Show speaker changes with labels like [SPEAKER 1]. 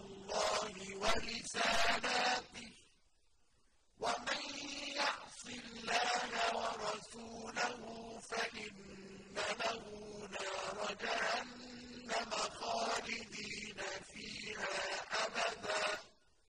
[SPEAKER 1] الله ورسالاته ومن يعص الله ورسوله فإن